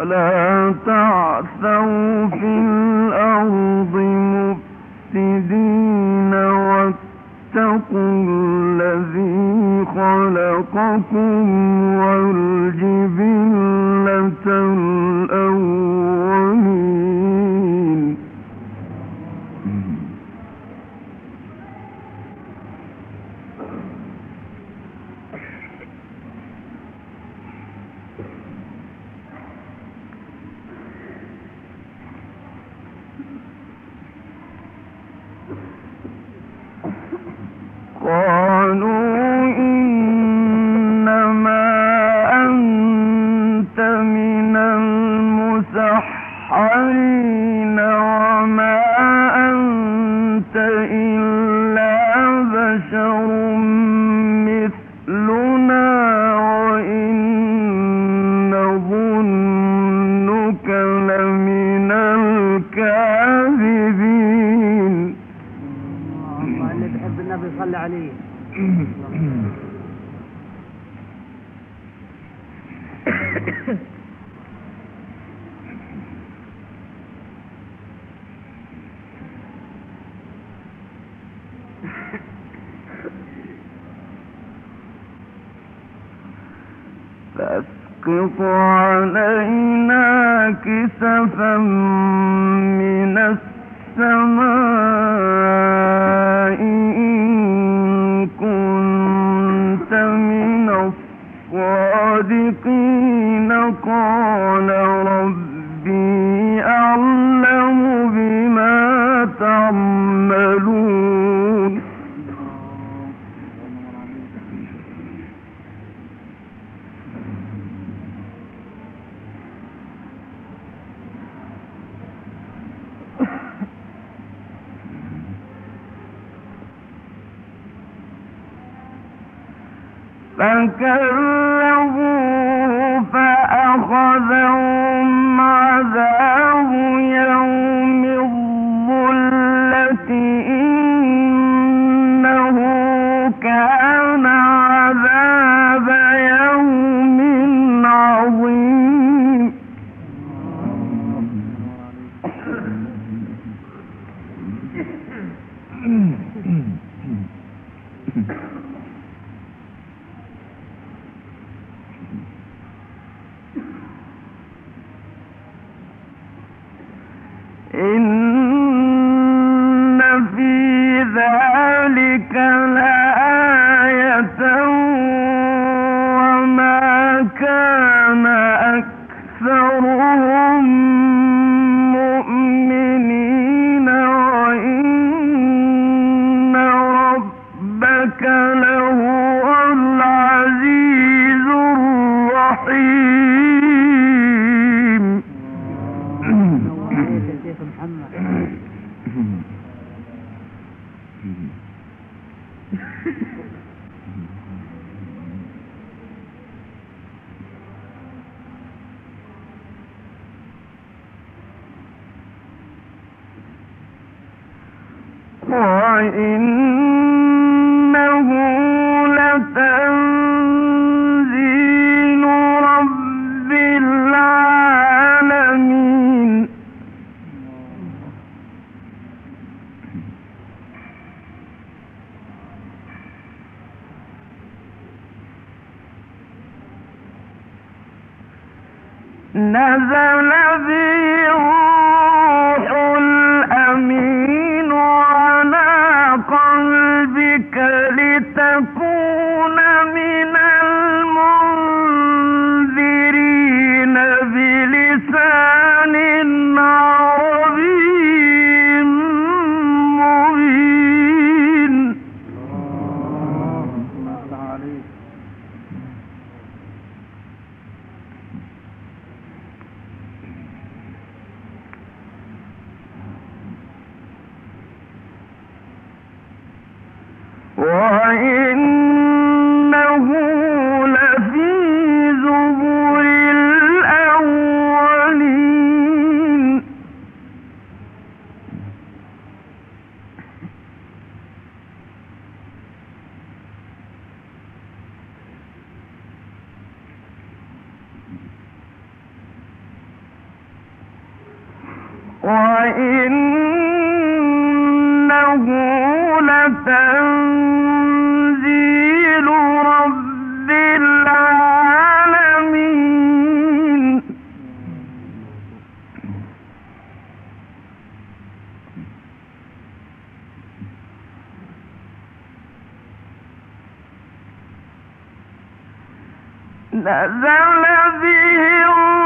ولا تعثوا في الأرض مفسدين واتقوا الذي خلقكم والجبين الصادقين قال ربي أعلم بما تعملون. إن نزل به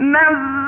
نزل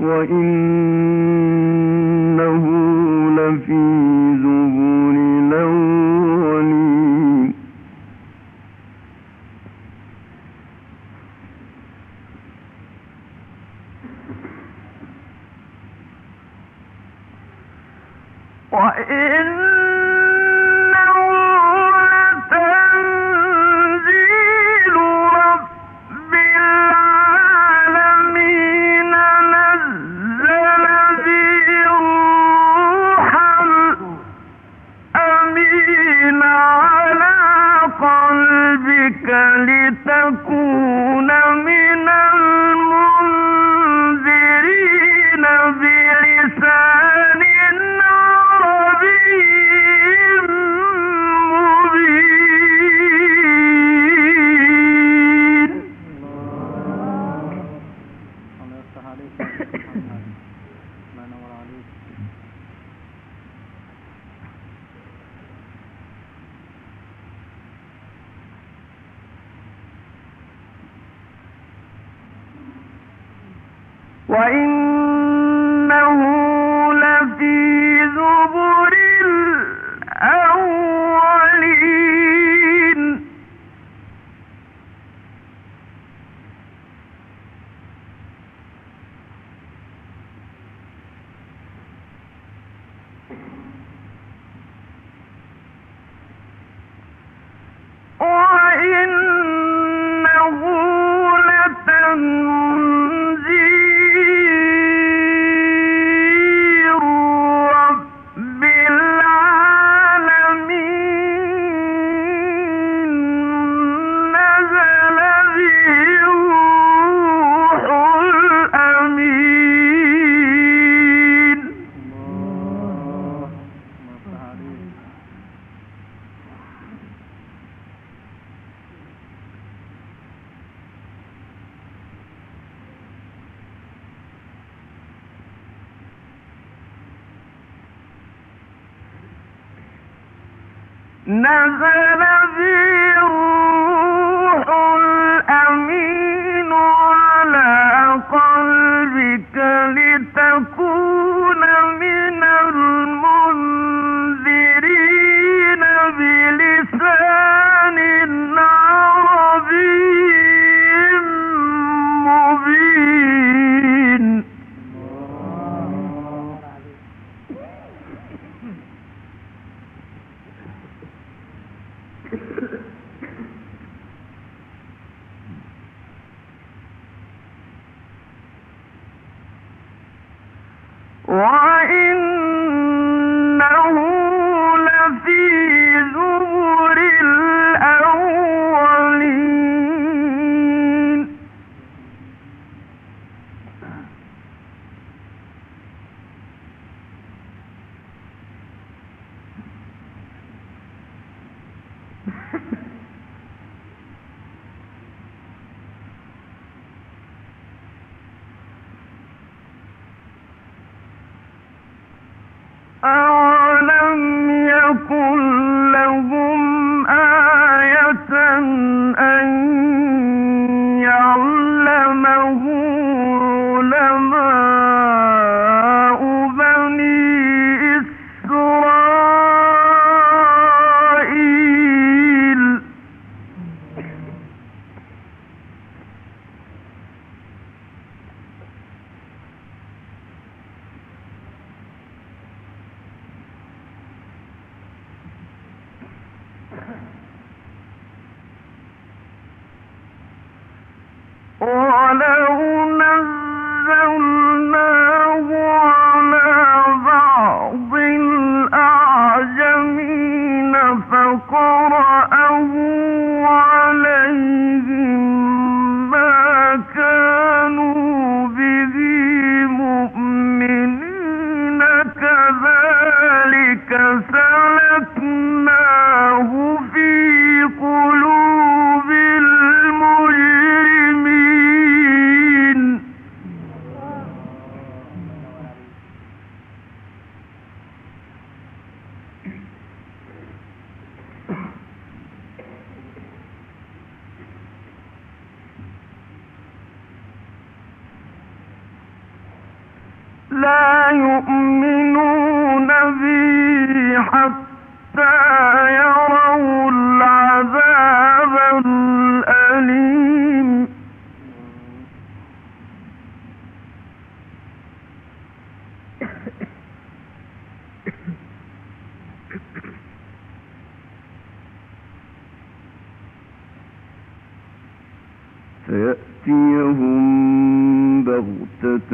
وإنه لتنزيل helpful. بغتة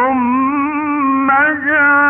ثم جاءهم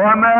وما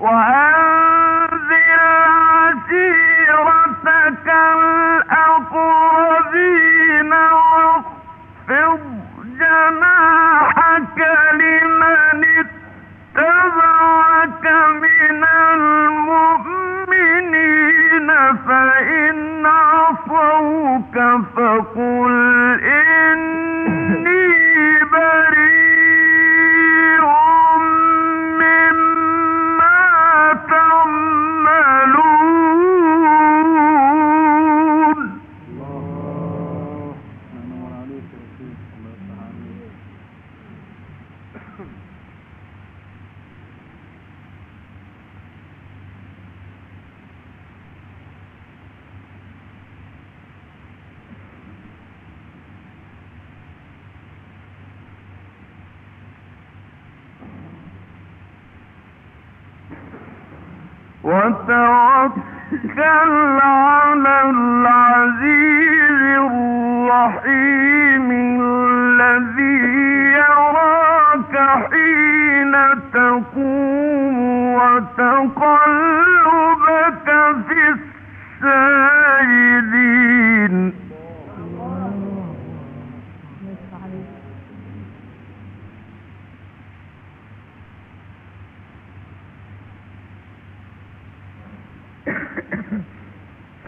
وأنذر عشيرتك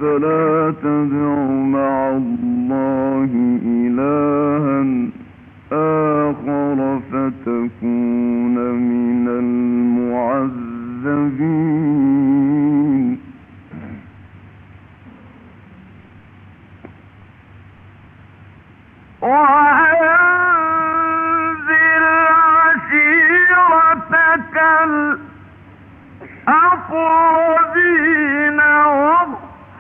فلا تدع مع الله إلها آخر فتكون من المعذبين. وأنزل عشيرتك الأقربين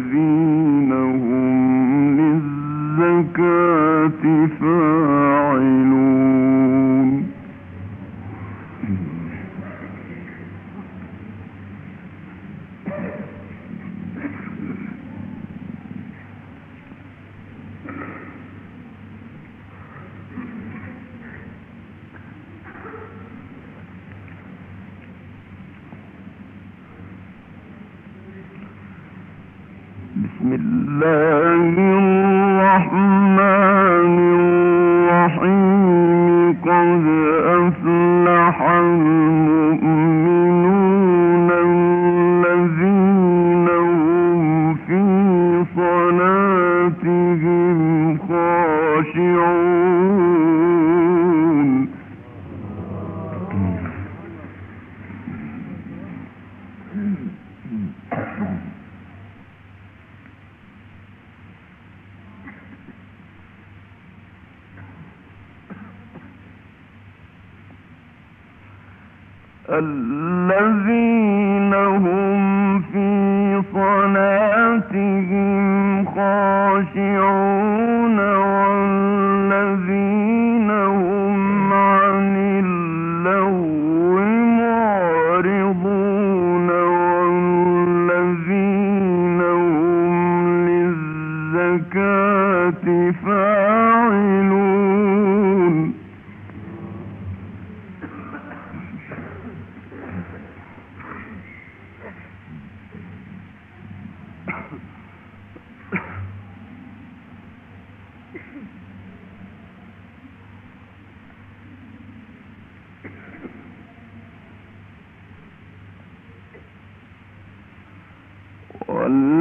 والذين هم للزكاة فاعلون والذين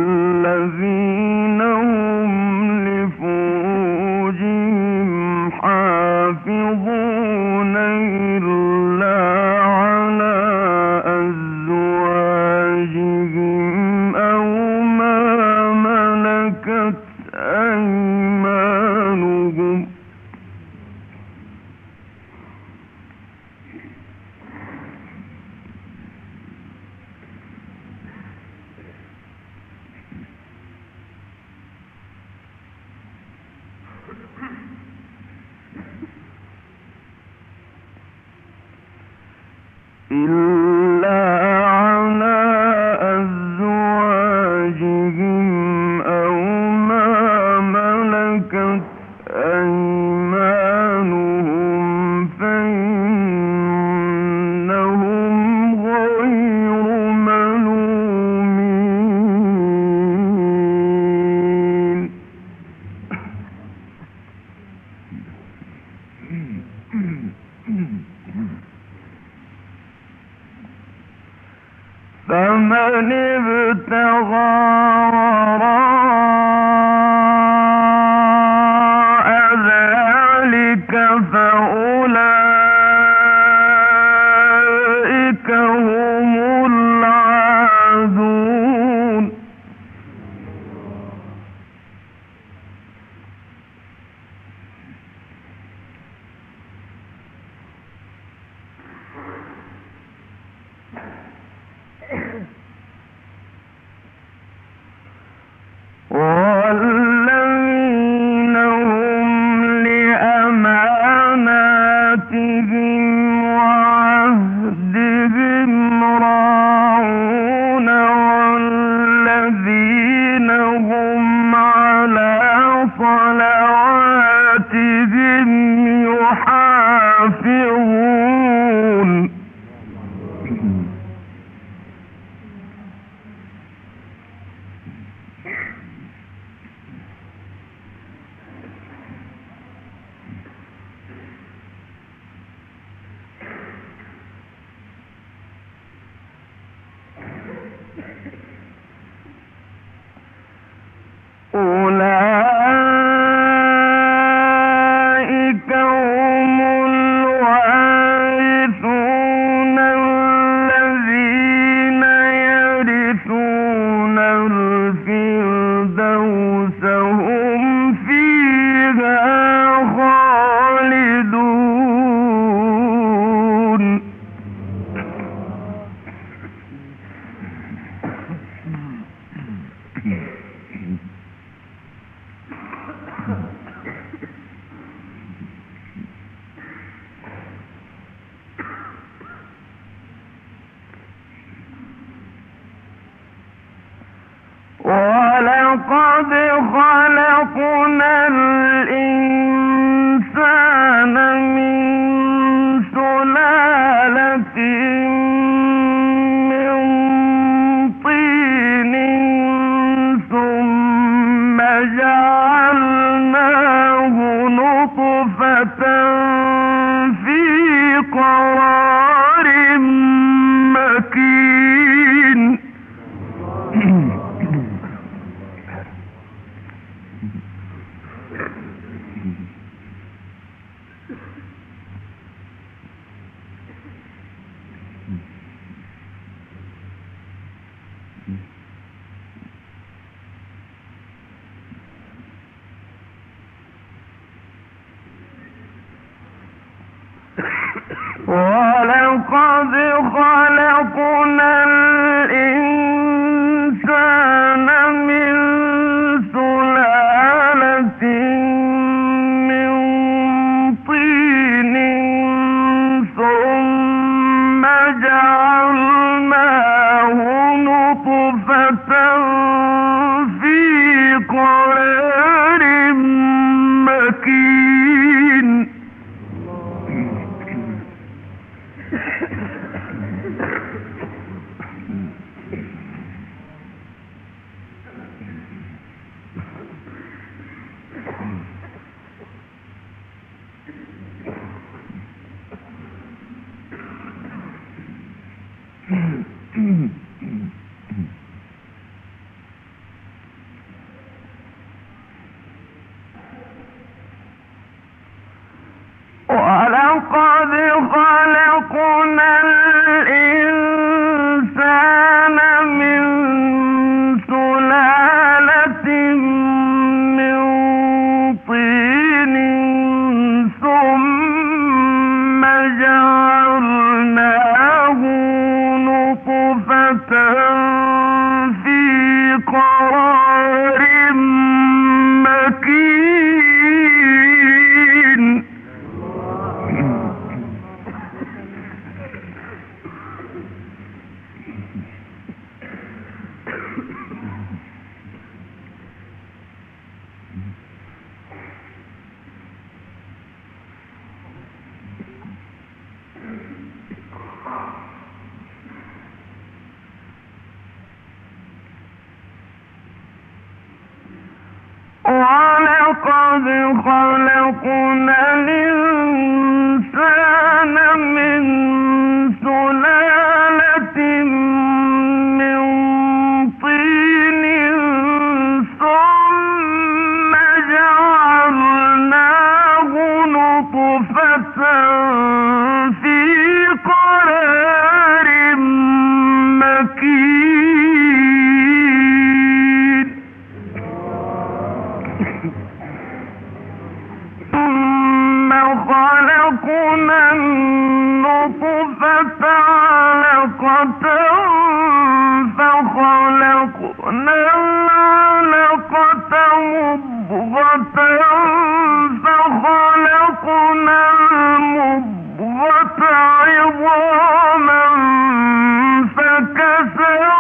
Israel.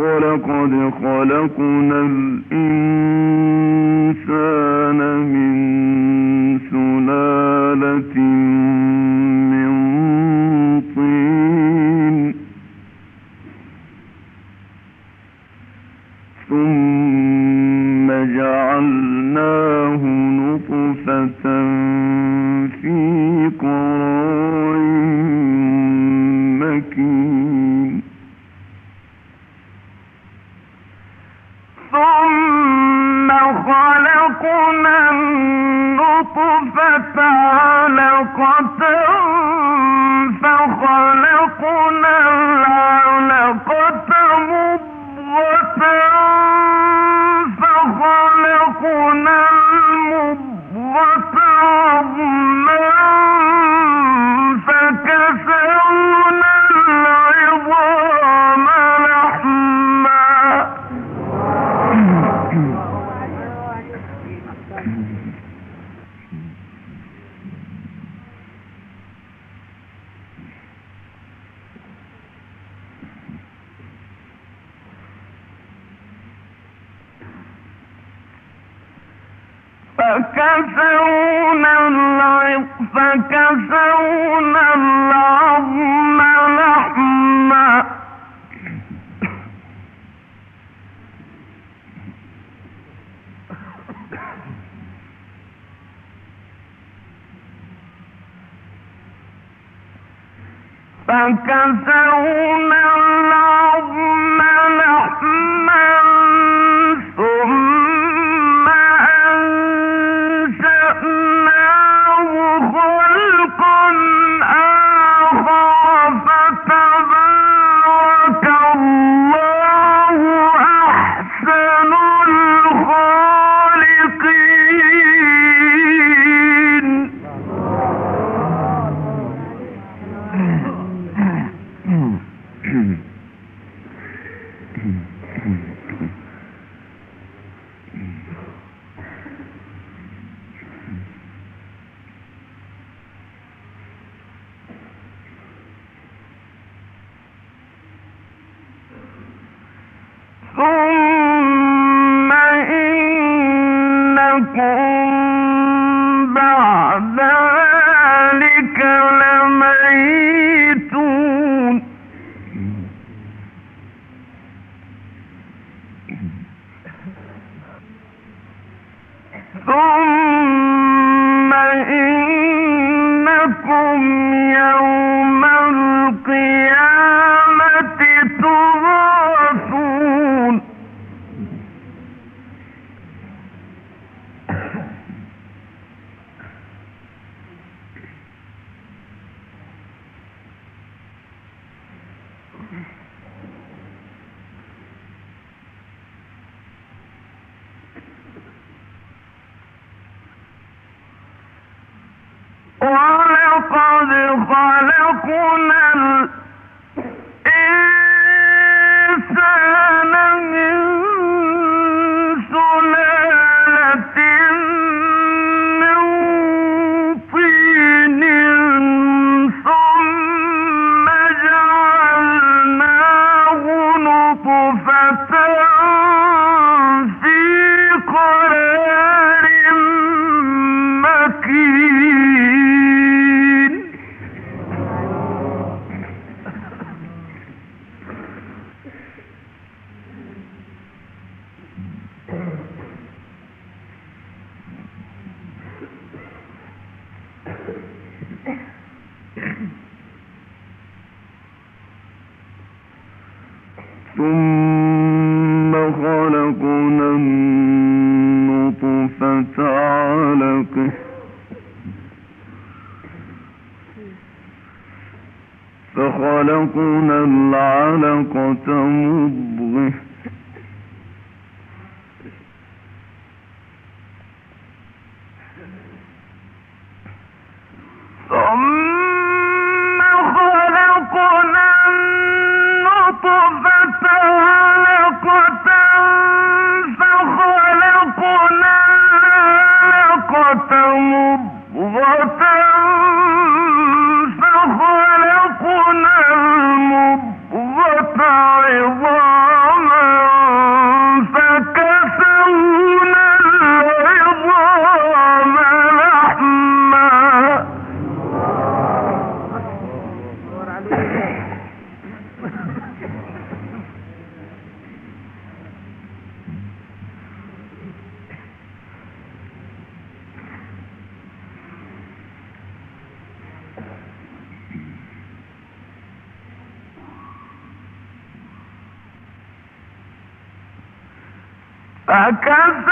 ولقد خلقنا الإنسان من سلالة فكسونا العظم قد خلقنا الأرض A casa.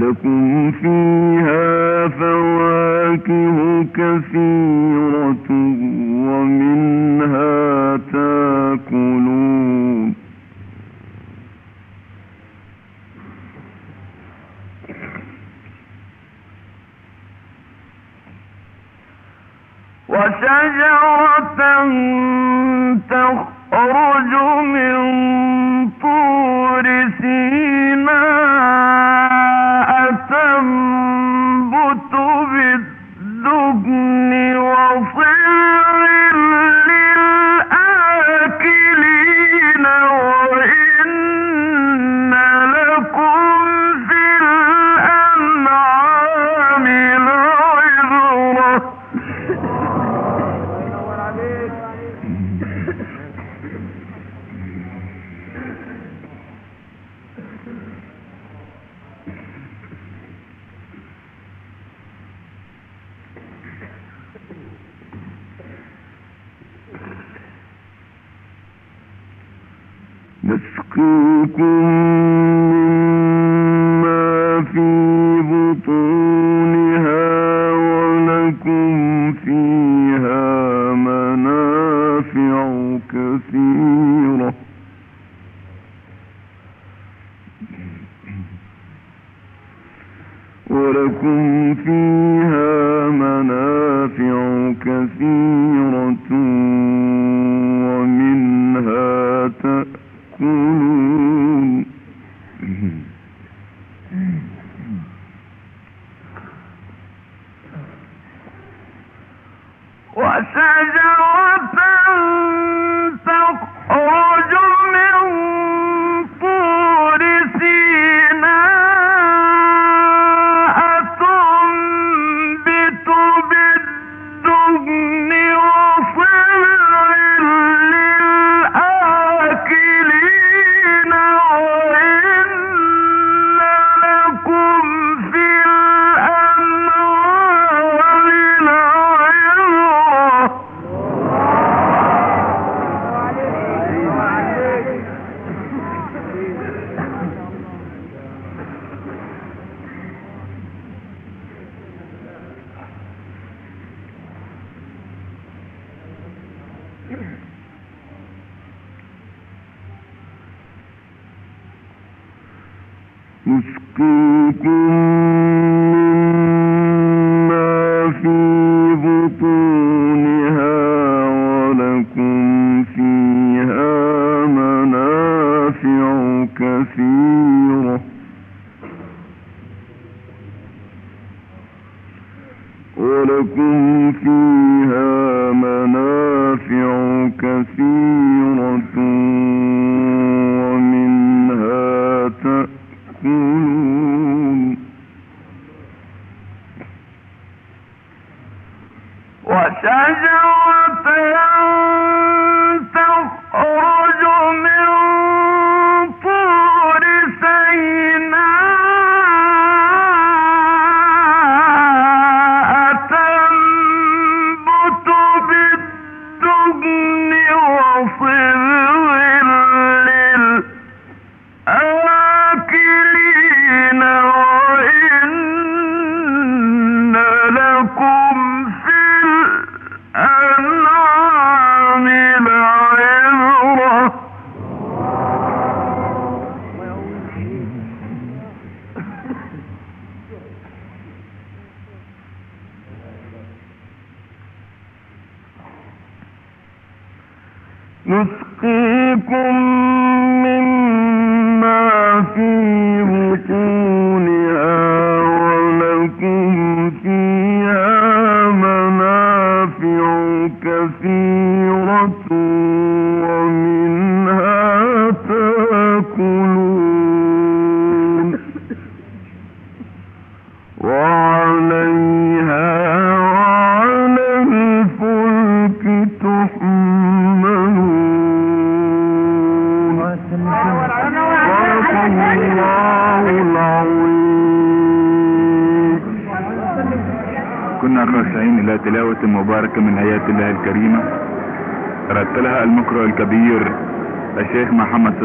لكم فيها فواكه كثيرة.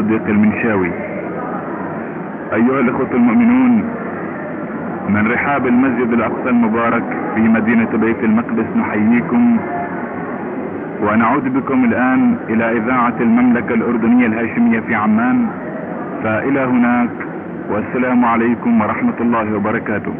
محمد صديق المنشاوي. أيها الإخوة المؤمنون من رحاب المسجد الأقصى المبارك في مدينة بيت المقدس نحييكم ونعود بكم الآن إلى إذاعة المملكة الأردنية الهاشمية في عمان فإلى هناك والسلام عليكم ورحمة الله وبركاته.